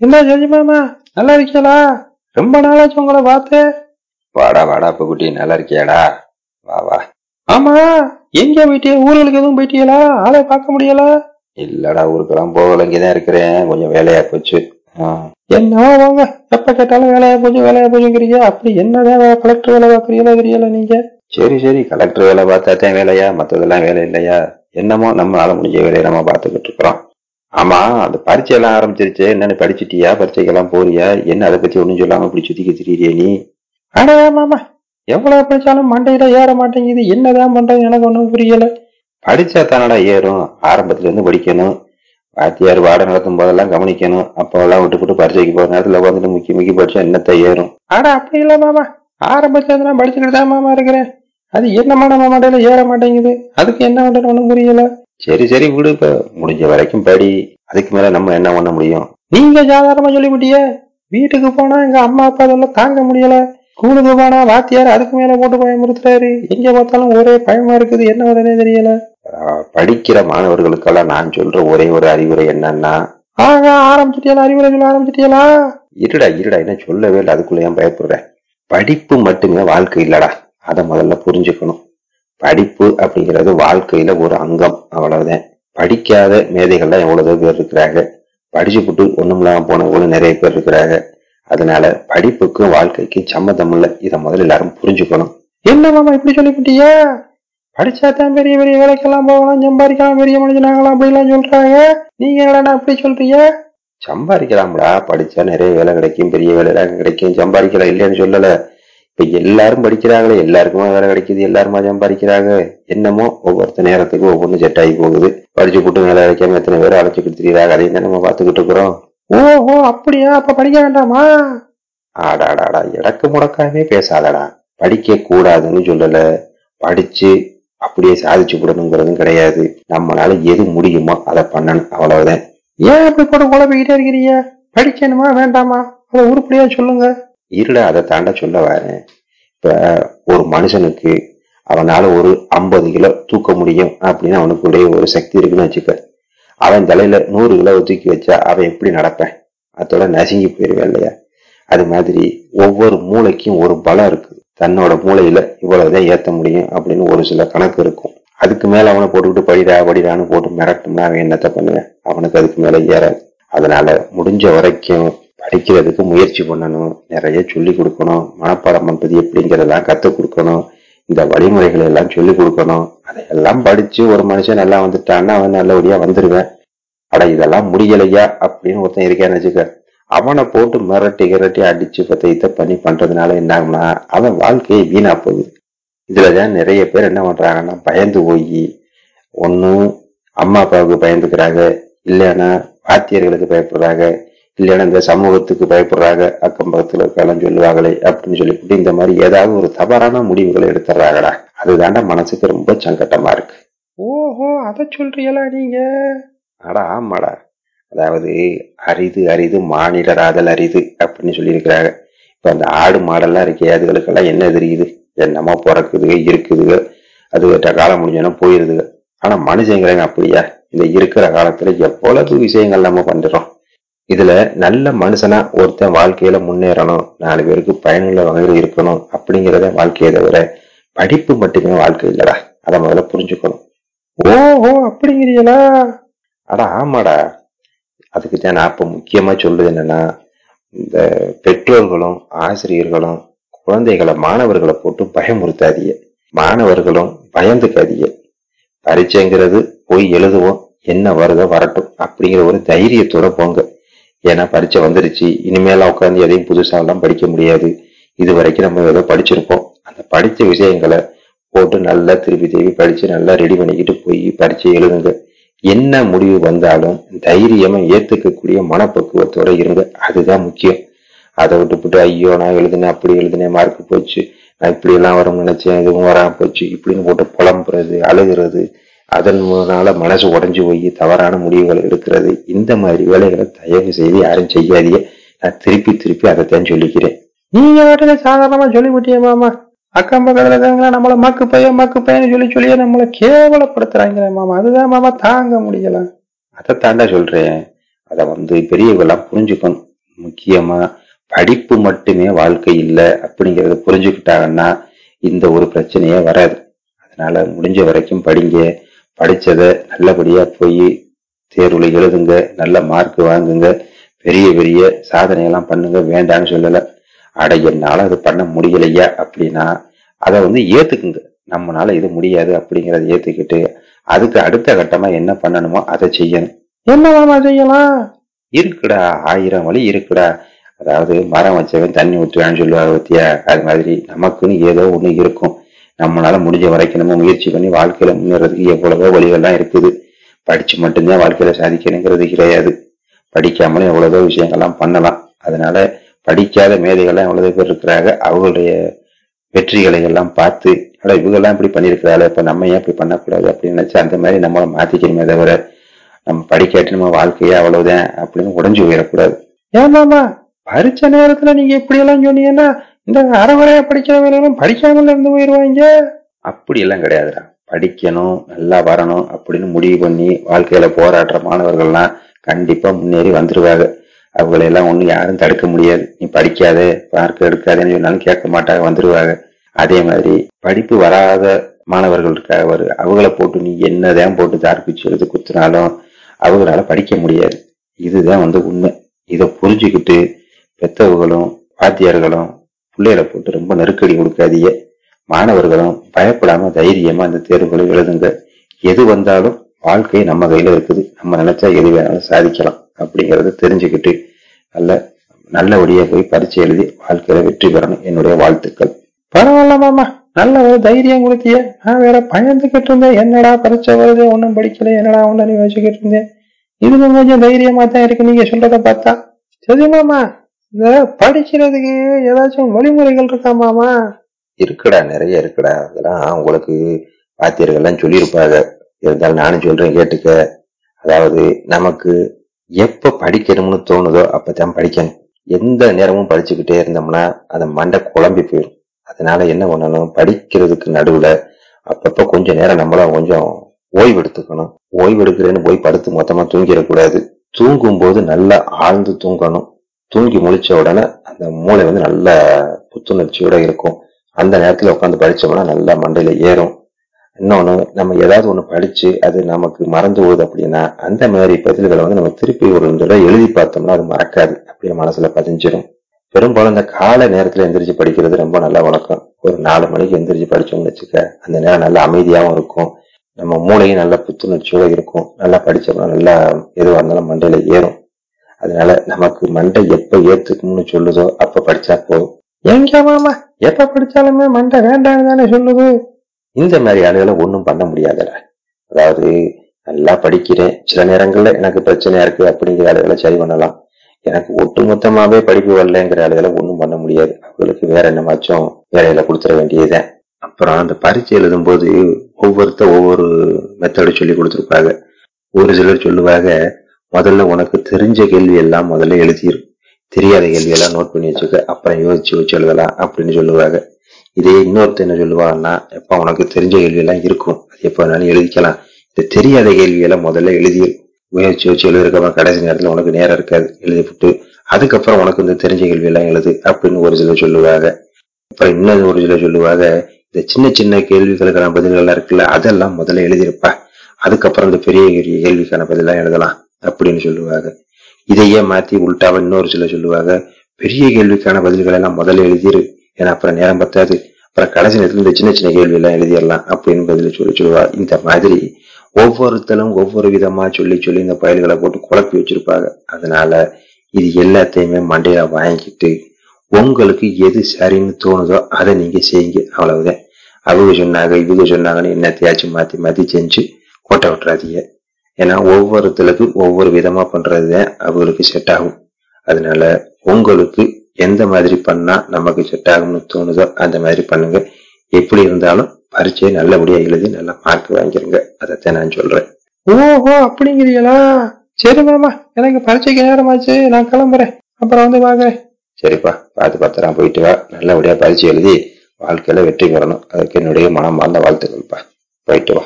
என்ன ஜோதி மாமா நல்லா இருக்கீங்களா? ரொம்ப நாளாச்சு உங்களை பார்த்து. வாடா வாடா குட்டி நல்லா இருக்கியாடா? வா வா. ஆமா எங்க போயிட்டீங்க ஊர்களுக்கு எதுவும் போயிட்டீங்களா ஆளை பார்க்க முடியல. இல்லடா ஊருக்கெல்லாம் போகல இங்கதான் இருக்கிறேன். கொஞ்சம் வேலையா போச்சு. ஆ, என்னவோ வாங்க எப்ப கேட்டாலும் வேலையா போச்சு வேலையா போச்சுங்கிறீங்க. அப்படி என்னதான் கலெக்டர் வேலை பார்க்குறீங்களா தெரியல நீங்க? சரி சரி கலெக்டர் வேலை பார்த்தா தான் வேலையா? மத்ததெல்லாம் வேலை இல்லையா? என்னமோ நம்மளால முடிஞ்ச வேலையை நம்ம பார்த்துக்கிட்டு இருக்கிறோம். ஆமா அந்த பரீட்சை எல்லாம் ஆரம்பிச்சிருச்சு. என்னன்னு படிச்சிட்டியா? பரீட்சைக்கெல்லாம் போறியா? என்ன அதை பத்தி ஒண்ணும் சொல்லாம இப்படி சுத்தி திரியிறியே நீ? ஆனா மாமா எவ்வளவு படிச்சாலும் மண்டையில ஏற மாட்டேங்குது. என்னதான் பண்றது எனக்கு ஒண்ணும் புரியல. படிச்சா தானடா ஏறும். ஆரம்பத்துல இருந்து படிக்கணும். வாத்தியார் வாடம் நடத்தும் போதெல்லாம் கவனிக்கணும். அப்போல்லாம் விட்டு விட்டு பரீட்சைக்கு போற நேரத்துல உட்காந்துட்டு முக்கி முக்கி படிச்சா என்னத்த ஏறும்? ஆனா அப்படி இல்ல மாமா. ஆரம்பத்துல படிச்சுக்கிட்டு தான் மாமா இருக்கிறேன். அது என்னமா நம்ம மண்டையில ஏற மாட்டேங்குது? அதுக்கு என்ன பண்றது ஒண்ணும் புரியல. சரி சரி விடு இப்ப முடிஞ்ச வரைக்கும் படி. அதுக்கு மேல நம்ம என்ன பண்ண முடியும்? நீங்க சாதாரணமா சொல்லிவிட்டியே வீட்டுக்கு போனா எங்க அம்மா அப்பா அதெல்லாம் தாங்க முடியல. ஸ்கூலுக்கு போனா வாத்தியார் அதுக்கு மேல போட்டு பயமுறுத்துறாரு. எங்க பார்த்தாலும் ஒரே பயமா இருக்குது என்ன உடனே தெரியல. படிக்கிற மாணவர்களுக்கெல்லாம் நான் சொல்ற ஒரே ஒரு அறிவுரை என்னன்னா ஆக ஆரம்பிச்சிட்டியா அறிவுரை சொல்ல ஆரம்பிச்சிட்டியலா? இருடா இருடா என்ன சொல்லவே இல்லை அதுக்குள்ள ஏன் பயப்படுற படிப்பு மட்டுமே வாழ்க்கை இல்லடா. அதை முதல்ல புரிஞ்சுக்கணும். படிப்பு அப்படிங்கிறது வாழ்க்கையில ஒரு அங்கம். அவ்வளவுதான். படிக்காத மேதைகள்லாம் எவ்வளவு பேர் இருக்கிறாங்க. படிச்சுப்புட்டு ஒண்ணும் இல்லாம போனவங்களும் நிறைய பேர் இருக்கிறாங்க. அதனால படிப்புக்கும் வாழ்க்கைக்கும் சம்மந்தம் இல்லை. இதை முதல்ல எல்லாரும் புரிஞ்சுக்கணும். என்ன மாமா இப்படி சொல்லிவிட்டியா படிச்சாதான் பெரிய பெரிய வேலைக்கெல்லாம் போகலாம். சம்பாதிக்கலாம். பெரிய மனுஷனாகலாம் அப்படிலாம் சொல்றாங்க. நீங்க என்னடா அப்படி சொல்றீங்க? சம்பாதிக்கலாம்டா. படிச்சா நிறைய வேலை கிடைக்கும். பெரிய வேலை கிடைக்கும். சம்பாதிக்கலாம் இல்லைன்னு சொல்லல. இப்ப எல்லாரும் படிக்கிறாங்களே எல்லாருக்குமா வேலை கிடைக்குது எல்லாருமா சம்பாதிக்கிறாங்க? என்னமோ ஒவ்வொருத்த நேரத்துக்கு ஒவ்வொன்று செட் ஆகி போகுது. படிச்சு போட்டு வேலை கிடைக்காம எத்தனை பேர் அழைச்சிக்கிட்டு திரியிறாங்க அதையும் தான் நம்ம பார்த்துக்கிட்டு இருக்கிறோம். ஓஹோ அப்படியா? அப்ப படிக்க வேண்டாமா? ஆடாடாடா இடக்கு முடக்காமே பேசாதடா. படிக்க கூடாதுன்னு சொல்லல. படிச்சு அப்படியே சாதிச்சு விடணுங்கிறதும் கிடையாது. நம்மளால எது முடியுமோ அதை பண்ணணும். அவ்வளவுதான். ஏன் அப்படி போட்டு குழப்பிக்கிட்டே இருக்கிறீங்க? படிக்கணுமா வேண்டாமா? அதை உருப்படியா சொல்லுங்க. இருடா அதை தாண்ட சொல்ல வரேன். இப்ப ஒரு மனுஷனுக்கு அவனால ஒரு ஐம்பது கிலோ தூக்க முடியும் அப்படின்னு அவனுக்குடைய ஒரு சக்தி இருக்குன்னு வச்சுக்க. அவன் தலையில நூறு கிலோ தூக்கி வச்சா அவன் எப்படி நடப்பேன்? அதோட நசுங்கி போயிருவேன் இல்லையா? அது மாதிரி ஒவ்வொரு மூளைக்கும் ஒரு பலம் இருக்கு. தன்னோட மூளையில இவ்வளவுதான் ஏத்த முடியும் அப்படின்னு ஒரு சில கணக்கு இருக்கும். அதுக்கு மேல அவனை போட்டுக்கிட்டு படிடா படிடான்னு போட்டு மிரட்டோம்னா அவன் என்னத்த பண்ணுவேன்? அவனுக்கு அதுக்கு மேல ஏறாது. அதனால முடிஞ்ச வரைக்கும் படிக்கிறதுக்கு முயற்சி பண்ணணும் நிறைய சொல்லி கொடுக்கணும் மனப்பாடம் பண்றது எப்படிங்கிறதெல்லாம் கற்றுக் கொடுக்கணும் இந்த வழிமுறைகளை எல்லாம் சொல்லி கொடுக்கணும். அதையெல்லாம் படிச்சு ஒரு மனுஷன் நல்லா வந்துட்டான்னா அவன் நல்லபடியா வந்துருவேன். அட இதெல்லாம் முடியலையா அப்படின்னு ஒருத்தன் இருக்கான்னு வச்சுக்க. அவனை போட்டு மிரட்டி கிரட்டி அடிச்சு பத்த இதை பண்ணி பண்றதுனால என்ன அவன் வாழ்க்கையை வீணா போகுது. இதுலதான் நிறைய பேர் என்ன பண்றாங்கன்னா பயந்து போய் ஒன்னும் அம்மா அப்பாவுக்கு பயந்துக்கிறாங்க இல்லைன்னா வாத்தியர்களுக்கு பயப்படுறாங்க இல்லைன்னா இந்த சமூகத்துக்கு பயப்படுறாங்க அக்கம் பக்கத்துல இருக்கலாம் சொல்லுவாங்களே அப்படின்னு சொல்லிவிட்டு இந்த மாதிரி ஏதாவது ஒரு தவறான முடிவுகளை எடுத்துறாங்கடா அதுதாண்டா மனசுக்கு ரொம்ப சங்கட்டமா இருக்கு. ஓஹோ அதை சொல்றீங்களா நீங்க? அடா ஆமாடா. அதாவது அரிது அரிது மானிடராதல் அரிது அப்படின்னு சொல்லியிருக்கிறாங்க. இப்ப அந்த ஆடு மாடெல்லாம் இருக்கே அதுகளுக்கெல்லாம் என்ன தெரியுது? என்னமோ பிறக்குதுங்க இருக்குதுங்க அது காலம் முடிஞ்சோன்னா போயிருதுங்க ஆனா மனுஷங்கிறாங்க அப்படியா? இந்த இருக்கிற காலத்துல எவ்வளவு விஷயங்கள் நம்ம பண்றோம் இதுல நல்ல மனுஷனா ஒருத்தன் வாழ்க்கையில முன்னேறணும் நாலு பேருக்கு பயனுள்ள வகையில் இருக்கணும் அப்படிங்கிறத வாழ்க்கையை தவிர படிப்பு மட்டுமே வாழ்க்கை இல்லடா. அதை முதல்ல புரிஞ்சுக்கணும். ஓஹோ அப்படிங்கிறீங்களா? அட ஆமாடா. அதுக்கு தான் நான் இப்ப முக்கியமா சொல்றது என்னன்னா இந்த பெற்றோர்களும் ஆசிரியர்களும் குழந்தைகளை மாணவர்களை போட்டு பயமுறுத்தாதீங்க. மாணவர்களும் பயந்துக்காதிய பரீட்சைங்கிறது போய் எழுதுவோம் என்ன வருதோ வரட்டும் அப்படிங்கிற ஒரு தைரியத்தோட போங்க. ஏன்னா பரீட்சை வந்துருச்சு. இனிமேலாம் உட்காந்து எதையும் புதுசா எல்லாம் படிக்க முடியாது. இது வரைக்கும் நம்ம ஏதோ படிச்சிருப்போம். அந்த படிச்ச விஷயங்களை போட்டு நல்லா திருப்பி திருப்பி படிச்சு நல்லா ரெடி பண்ணிக்கிட்டு போய் பரீட்சை எழுதுங்க. என்ன முடிவு வந்தாலும் தைரியமா ஏத்துக்கக்கூடிய மனப்பக்குவத்தோட இருங்க. அதுதான் முக்கியம். அதை விட்டுப்புட்டு ஐயோ நான் எழுதினேன் அப்படி எழுதினேன் மார்க் போச்சு. நான் இப்படி எல்லாம் வரும்னு நினைச்சேன் இதுவும் வராம போச்சு. இப்படின்னு போட்டு புலம்புறது அழுகிறது அதன் மூலனால மனசு உடைஞ்சு போய் தவறான முடிவுகள் எடுக்கிறது இந்த மாதிரி வேலைகளை தயவு செய்து யாரும் செய்யாதீங்க. நான் திருப்பி திருப்பி அதைத்தான் சொல்லிக்கிறேன். நீங்க வாட்டுல சாதாரணமா சொல்லிவிட்டிய மாமா. அக்கம் பக்கத்துல இருக்கிறவங்கள நம்மள மக்கு பையன் மக்கு பையன் சொல்லி சொல்லியே நம்மளை கேவலப்படுத்துறாங்க மாமா. அதுதான் மாமா தாங்க முடியல. அதை தாண்டா சொல்றேன். அதை வந்து பெரியவெல்லாம் புரிஞ்சுக்கணும். முக்கியமா படிப்பு மட்டுமே வாழ்க்கை இல்லை அப்படிங்கறத புரிஞ்சுக்கிட்டாங்கன்னா இந்த ஒரு பிரச்சனையே வராது. அதனால முடிஞ்ச வரைக்கும் படிங்க. படிச்சதை நல்லபடியா போய் தேர்வுல எழுதுங்க நல்ல மார்க் வாங்குங்க பெரிய பெரிய சாதனையெல்லாம் பண்ணுங்க வேண்டாம்னு சொல்லல. அட என்னால அது பண்ண முடியலையா அப்படின்னா அதை வந்து ஏத்துக்குங்க. நம்மளால இது முடியாது அப்படிங்கறத ஏத்துக்கிட்டு அதுக்கு அடுத்த கட்டமா என்ன பண்ணணுமோ அதை செய்யணும். என்ன மாமா செய்யலாம்? இருக்குடா ஆயிரம் வழி இருக்குடா. அதாவது மரம் வச்சவன் தண்ணி ஊற்றுவான்னு சொல்லுவாங்க பத்தியா? அது மாதிரி நமக்குன்னு ஏதோ ஒண்ணு இருக்கும். நம்மளால முடிஞ்ச வரைக்கும் நம்ம முயற்சி பண்ணி வாழ்க்கையில முன்னேறதுக்கு எவ்வளவோ வழிகள்லாம் இருக்குது. படிச்சு மட்டும்தான் வாழ்க்கையில சாதிக்கணுங்கிறது கிடையாது. படிக்காமலும் எவ்வளவோ விஷயங்கள்லாம் பண்ணலாம். அதனால படிக்காத மேதைகள்லாம் எவ்வளவு பேர் இருக்கிறாங்க அவங்களுடைய வெற்றிகளை எல்லாம் பார்த்து அட இவங்கெல்லாம் இப்படி பண்ணியிருக்கிறாள் இப்ப நம்ம ஏன் இப்படி பண்ணக்கூடாது அப்படின்னு நினைச்சு அந்த மாதிரி நம்மளை மாத்திக்கணுமே தவிர நம்ம படிக்காட்டி நம்ம வாழ்க்கையே அவ்வளவுதான் அப்படின்னு உடஞ்சு போயிடக்கூடாது. ஏன் மாமா பரிச்ச நேரத்துல நீங்க இப்படி எல்லாம் சொன்னீங்கன்னா இந்த அறகுறையா படிக்கிறவங்களும் படிக்காமல் இருந்து போயிருவாங்க. அப்படி எல்லாம் கிடையாதுடா. படிக்கணும் நல்லா வரணும் அப்படின்னு முடிவு பண்ணி வாழ்க்கையில போராடுற மாணவர்கள்லாம் கண்டிப்பா முன்னேறி வந்துருவாங்க. அவங்களை எல்லாம் ஒண்ணும் யாரும் தடுக்க முடியாது. நீ படிக்காத மார்க் எடுக்காதேன்னு சொன்னாலும் கேட்க மாட்டாங்க வந்துருவாங்க. அதே மாதிரி படிப்பு வராத மாணவர்கள் இருக்காங்க வரு அவங்கள போட்டு நீ என்னதான் போட்டு தார்பிச்சு எழுதி குத்துனாலும் அவங்களால படிக்க முடியாது. இதுதான் வந்து உண்மை. இதை புரிஞ்சுக்கிட்டு பெத்தவர்களும் வாத்தியார்களும் பிள்ளைகளை போட்டு ரொம்ப நெருக்கடி கொடுக்காதீங்க. மாணவர்களும் பயப்படாம தைரியமா அந்த தேர்வுகளை எழுதுங்க. எது வந்தாலும் வாழ்க்கை நம்ம கையில இருக்குது. நம்ம நினைச்சா எது வேணாலும் சாதிக்கலாம் அப்படிங்கறத தெரிஞ்சுக்கிட்டு நல்ல நல்லபடியா போய் பரீட்சை எழுதி வாழ்க்கையில வெற்றி பெறணும். என்னுடைய வாழ்த்துக்கள். பரவாயில்ல மாமா. நல்ல ஒரு தைரியம் கொடுத்திய. நான் வேற பயந்துகிட்டு இருந்தேன். என்னடா பரிச்சை வருது? ஒன்னும் படிக்கல. என்னடா ஒன்னு யோசிச்சுக்கிட்டு இருந்தேன். இதுல கொஞ்சம் தைரியமா தான் இருக்கு. நீங்க சொல்றத பார்த்தா. சரி மாமா. இந்த படிக்கிறதுக்கு ஏதாச்சும் வழிமுறைகள் இருக்கா மாமா? இருக்குடா நிறைய இருக்குடா. அதெல்லாம் உங்களுக்கு வாத்தியர்கள்லாம் சொல்லியிருப்பாங்க. இருந்தாலும் நானும் சொல்றேன் கேட்டுக்க. அதாவது நமக்கு எப்ப படிக்கணும்னு தோணுதோ அப்பதான் படிக்கணும். எந்த நேரமும் படிச்சுக்கிட்டே இருந்தோம்னா அந்த மண்டை குழம்பி போயிடும். அதனால என்ன பண்ணணும்? படிக்கிறதுக்கு நடுவுல அப்பப்ப கொஞ்ச நேரம் நம்மளும் கொஞ்சம் ஓய்வு எடுத்துக்கணும். ஓய்வு எடுக்கிறேன்னு போய் படுத்து மொத்தமா தூங்கிடக்கூடாது. தூங்கும் போது நல்லா ஆழ்ந்து தூங்கணும். தூங்கி முழிச்ச உடனே அந்த மூளை வந்து நல்ல புத்துணர்ச்சியோட இருக்கும். அந்த நேரத்துல உட்காந்து படிச்சோம்னா நல்லா மண்டையில ஏறும். இன்னொன்னு நம்ம ஏதாவது ஒண்ணு படிச்சு அது நமக்கு மறந்து போகுது அப்படின்னா அந்த மாதிரி பதில்களை வந்து நம்ம திருப்பி ஒரு தடவை எழுதி பார்த்தோம்னா அது மறக்காது. அப்படியே மனசுல பதிஞ்சிடும் பெரும்பாலும் இந்த காலை நேரத்துல எந்திரிச்சு படிக்கிறது ரொம்ப நல்ல வழக்கம். ஒரு நாலு மணிக்கு எந்திரிச்சு படிச்சோம்னு வச்சுக்க அந்த நேரம் நல்ல அமைதியாவும் இருக்கும். நம்ம மூளையும் நல்ல புத்துணர்ச்சியோட இருக்கும். நல்லா படிச்சோம்னா நல்லா எதுவாக இருந்தாலும் மண்டையில ஏறும். அதனால நமக்கு மண்டை எப்ப ஏத்துக்கும்னு சொல்லுதோ அப்ப படிச்சா போதும் எங்க மாமா? எப்ப படிச்சாலுமே மண்டை வேண்டாம்னு தானே சொல்லுது. இந்த மாதிரி ஆளுகளை ஒண்ணும் பண்ண முடியாதுடா. அதாவது நல்லா படிக்கிறேன். சில நேரங்கள்ல எனக்கு பிரச்சனையா இருக்கு அப்படிங்கிற ஆளுகளை சரி பண்ணலாம். எனக்கு ஒட்டுமொத்தமாவே படிப்பு வரலங்கிற ஆளுகளை ஒண்ணும் பண்ண முடியாது. அவங்களுக்கு வேற என்னமாச்சும் வேலையில கொடுத்துட வேண்டியதுதான். அப்புறம் அந்த பரீட்சை எழுதும் போது ஒவ்வொருத்தர் ஒவ்வொரு மெத்தடு சொல்லி கொடுத்துருப்பாங்க. ஒரு சிலர் சொல்லுவாங்க முதல்ல உனக்கு தெரிஞ்ச கேள்வி எல்லாம் முதல்ல எழுதிரும் தெரியாத கேள்வி எல்லாம் நோட் பண்ணி வச்சுக்க. அப்புறம் யோசிச்சு வச்சு எழுதலாம் அப்படின்னு சொல்லுவாங்க. இதே இன்னொருத்த என்ன சொல்லுவாங்கன்னா எப்ப உனக்கு தெரிஞ்ச கேள்வி எல்லாம் இருக்கும். அது எப்ப வேணாலும் எழுதிக்கலாம். இது தெரியாத கேள்வியெல்லாம் முதல்ல எழுதி முயற்சி வச்சு எழுதுறப்ப கடைசி நேரத்துல உனக்கு நேரம் இருக்காது. எழுதி விட்டு அதுக்கப்புறம் உனக்கு இந்த தெரிஞ்ச கேள்வி எல்லாம் எழுது அப்படின்னு ஒரு சிலர் சொல்லுவாங்க. அப்புறம் இன்னொரு ஒரு சிலர் சொல்லுவாங்க இந்த சின்ன சின்ன கேள்விகளுக்கான பதில்கள்லாம் இருக்குல்ல அதெல்லாம் முதல்ல எழுதியிருப்பா அதுக்கப்புறம் இந்த பெரிய பெரிய கேள்விக்கான பதிலாம் எழுதலாம். அப்படின்னு சொல்லுவாங்க. இதையே மாத்தி உள்டாவ இன்னொரு சில சொல்லுவாங்க. பெரிய கேள்விக்கான பதில்களை எல்லாம் முதல்ல எழுதிரு. ஏன்னா அப்புறம் நேரம் பத்தாது. அப்புறம் கடைசி நேரத்துல இந்த சின்ன சின்ன கேள்வி எல்லாம் எழுதிடலாம் அப்படின்னு பதில் சொல்லி சொல்லுவா. இந்த மாதிரி ஒவ்வொருத்தரும் ஒவ்வொரு விதமா சொல்லி சொல்லி இந்த பயல்களை போட்டு குழப்பி வச்சிருப்பாங்க. அதனால இது எல்லாத்தையுமே மண்டையில வாங்கிட்டு உங்களுக்கு எது சரின்னு தோணுதோ அதை நீங்க செய்யுங்க. அவ்வளவுதான். அவங்க சொன்னாங்க இவங்க சொன்னாங்கன்னு என்னத்தையாச்சும் மாத்தி மாத்தி செஞ்சு கோட்டை விட்டுறாதீங்க ஏன்னா ஒவ்வொருத்தருக்கு ஒவ்வொரு விதமா பண்றதுதான் அவங்களுக்கு செட் ஆகும். அதனால உங்களுக்கு எந்த மாதிரி பண்ணா நமக்கு செட் ஆகும்னு தோணுதோ அந்த மாதிரி பண்ணுங்க. எப்படி இருந்தாலும் பரீட்சையை நல்லபடியா எழுதி நல்ல மார்க் வாங்கிருங்க. அதைத்தான் நான் சொல்றேன். ஓஹோ அப்படிங்கிறீங்களா சரி மாமா எனக்கு பரீட்சைக்கு நேரமாச்சு. நான் கிளம்புறேன். அப்புறம் வந்து பாக்குறேன் சரிப்பா பார்த்து பத்திரம் போயிட்டு வா. நல்லபடியா பரீட்சை எழுதி வாழ்க்கையில வெற்றி பெறணும். அதுக்கு என்னுடைய மனம் வாழ்ந்த வாழ்த்துக்கள்ப்பா. போயிட்டு வா.